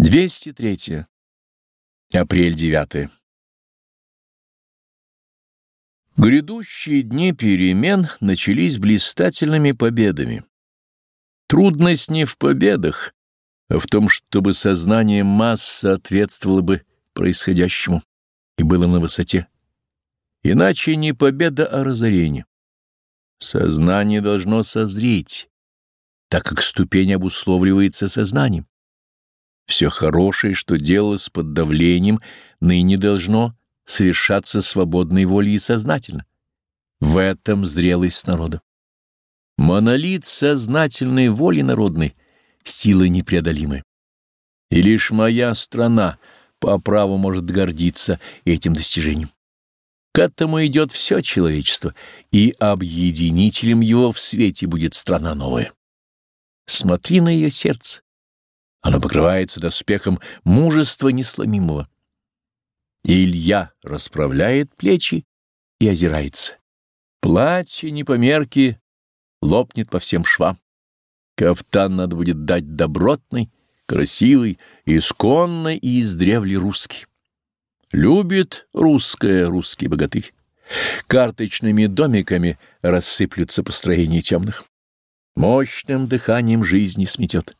203. Апрель 9. Грядущие дни перемен начались блистательными победами. Трудность не в победах, а в том, чтобы сознание масс соответствовало бы происходящему и было на высоте. Иначе не победа, а разорение. Сознание должно созреть, так как ступень обусловливается сознанием. Все хорошее, что делалось под давлением, ныне должно совершаться свободной волей и сознательно. В этом зрелость народа. Монолит сознательной воли народной — сила непреодолимая. И лишь моя страна по праву может гордиться этим достижением. К этому идет все человечество, и объединителем его в свете будет страна новая. Смотри на ее сердце, оно покрывается доспехом мужества несломимого. Илья расправляет плечи и озирается. Платье непомерки лопнет по всем швам. Кафтан надо будет дать добротный, красивый, исконный и издревле русский. Любит русское русский богатырь. Карточными домиками рассыплются построения темных. Мощным дыханием жизни сметет.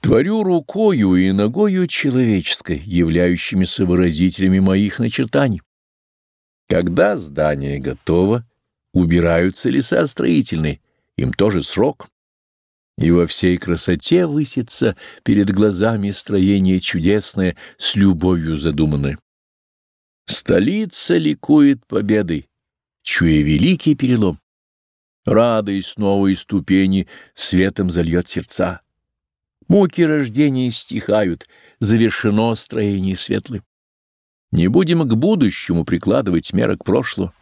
Творю рукою и ногою человеческой, являющимися выразителями моих начертаний. Когда здание готово, убираются леса строительные, им тоже срок. И во всей красоте высится перед глазами строение чудесное, с любовью задуманное. Столица ликует победой, чуя великий перелом. Радость новой ступени светом зальет сердца. Муки рождения стихают, завершено строение светлое. Не будем к будущему прикладывать меры к прошлому.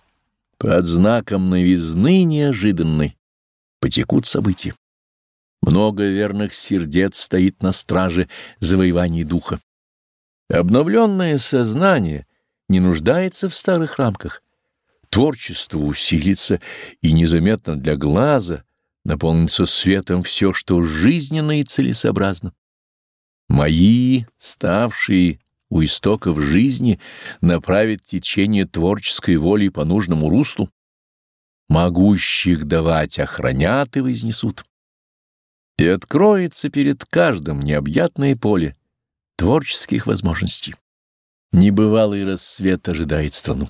Под знаком новизны неожиданной потекут события. Много верных сердец стоит на страже завоеваний духа. Обновленное сознание не нуждается в старых рамках. Творчество усилится и незаметно для глаза — наполнится светом все, что жизненно и целесообразно. Мои, ставшие у истоков жизни, направят течение творческой воли по нужному руслу. Могущих давать охранят и вознесут. И откроется перед каждым необъятное поле творческих возможностей. Небывалый рассвет ожидает страну.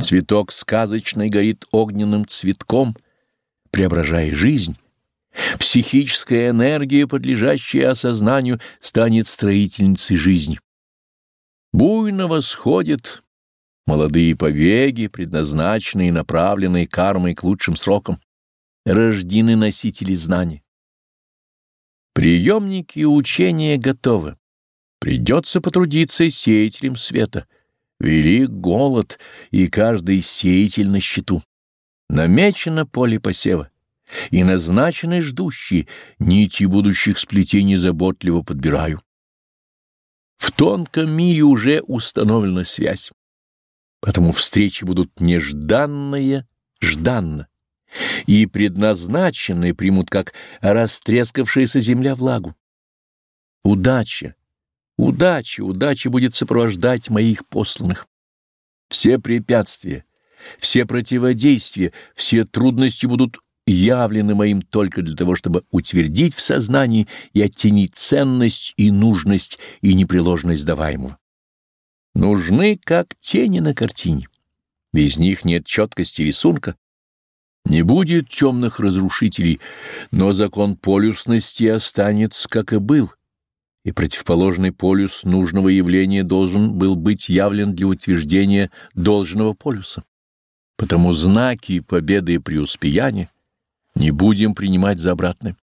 Цветок сказочный горит огненным цветком — преображая жизнь, психическая энергия, подлежащая осознанию, станет строительницей жизни. Буйно восходит молодые побеги, предназначенные и направленные кармой к лучшим срокам, рождены носители знаний. Приемники учения готовы. Придется потрудиться сеятелем света. Велик голод, и каждый сеятель на счету. Намечено поле посева, и назначены ждущие, нити будущих сплетений заботливо подбираю. В тонком мире уже установлена связь, потому встречи будут нежданные, жданно, и предназначенные примут, как растрескавшаяся земля влагу. Удача, удача, удача будет сопровождать моих посланных. Все препятствия, все противодействия, все трудности будут явлены моим только для того, чтобы утвердить в сознании и оттенить ценность и нужность и непреложность даваемого. Нужны как тени на картине. Без них нет четкости рисунка. Не будет темных разрушителей, но закон полюсности останется, как и был, и противоположный полюс нужного явления должен был быть явлен для утверждения должного полюса. Потому знаки победы и преуспеяния не будем принимать за обратное.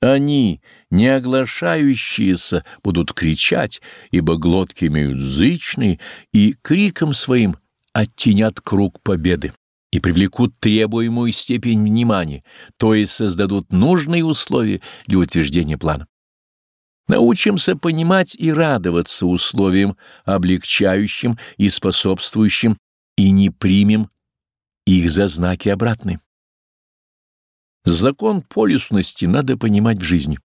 Они, не оглашающиеся, будут кричать, ибо глотки имеют зычные, и криком своим оттенят круг победы и привлекут требуемую степень внимания, то есть создадут нужные условия для утверждения плана. Научимся понимать и радоваться условиям, облегчающим и способствующим, и не примем их за знаки обратны. Закон полюсности надо понимать в жизни.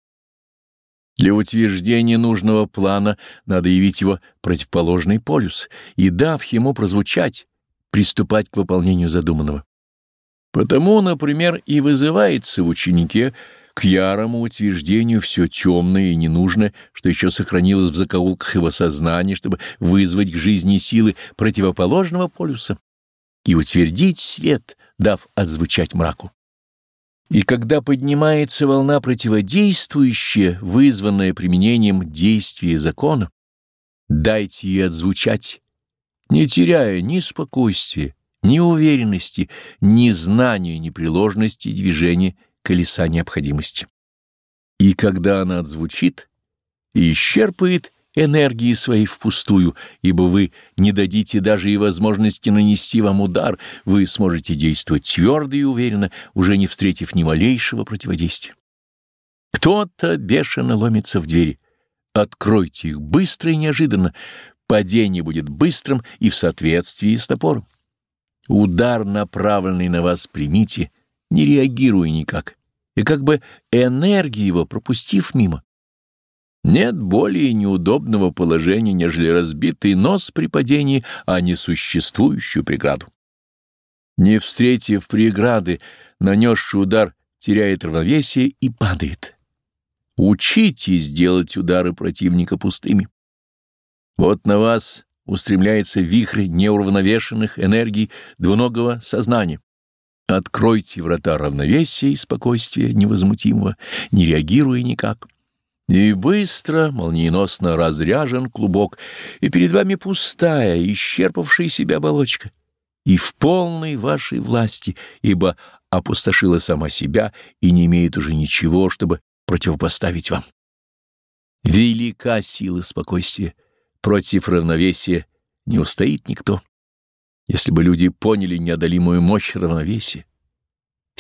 Для утверждения нужного плана надо явить его противоположный полюс и, дав ему прозвучать, приступать к выполнению задуманного. Потому, например, и вызывается в ученике к ярому утверждению все темное и ненужное, что еще сохранилось в закоулках его сознания, чтобы вызвать к жизни силы противоположного полюса и утвердить свет, дав отзвучать мраку. И когда поднимается волна противодействующая, вызванная применением действия закона, дайте ей отзвучать, не теряя ни спокойствия, ни уверенности, ни знания непреложности движения колеса необходимости. И когда она отзвучит и исчерпает энергии своей впустую, ибо вы не дадите даже и возможности нанести вам удар, вы сможете действовать твердо и уверенно, уже не встретив ни малейшего противодействия. Кто-то бешено ломится в двери. Откройте их быстро и неожиданно. Падение будет быстрым и в соответствии с напором. Удар, направленный на вас, примите, не реагируя никак, и как бы энергию его пропустив мимо. Нет более неудобного положения, нежели разбитый нос при падении, а не существующую преграду. Не встретив преграды, нанесший удар теряет равновесие и падает. Учитесь делать удары противника пустыми. Вот на вас устремляется вихрь неуравновешенных энергий двуногого сознания. Откройте врата равновесия и спокойствия невозмутимого, не реагируя никак. И быстро, молниеносно разряжен клубок, и перед вами пустая, исчерпавшая себя оболочка, и в полной вашей власти, ибо опустошила сама себя и не имеет уже ничего, чтобы противопоставить вам. Велика сила спокойствия, против равновесия не устоит никто. Если бы люди поняли неодолимую мощь равновесия,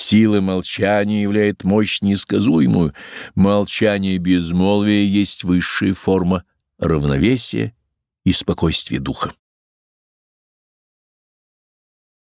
Сила молчания являет мощь несказуемую. Молчание безмолвия есть высшая форма равновесия и спокойствия духа.